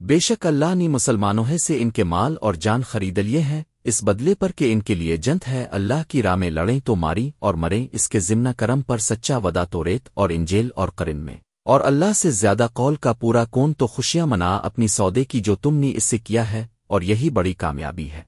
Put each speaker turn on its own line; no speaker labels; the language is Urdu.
بے شک اللہ نے مسلمانوں سے ان کے مال اور جان خرید لیے ہیں، اس بدلے پر کہ ان کے لیے جنت ہے، اللہ کی راہ میں لڑیں تو ماری اور مریں، اس کے ضمن کرم پر سچا ودا تو ریت اور انجیل اور قرن میں۔ اور اللہ سے زیادہ قول کا پورا کون تو خوشیاں منا اپنی سودے کی جو تم نے اس سے کیا ہے، اور یہی بڑی کامیابی ہے۔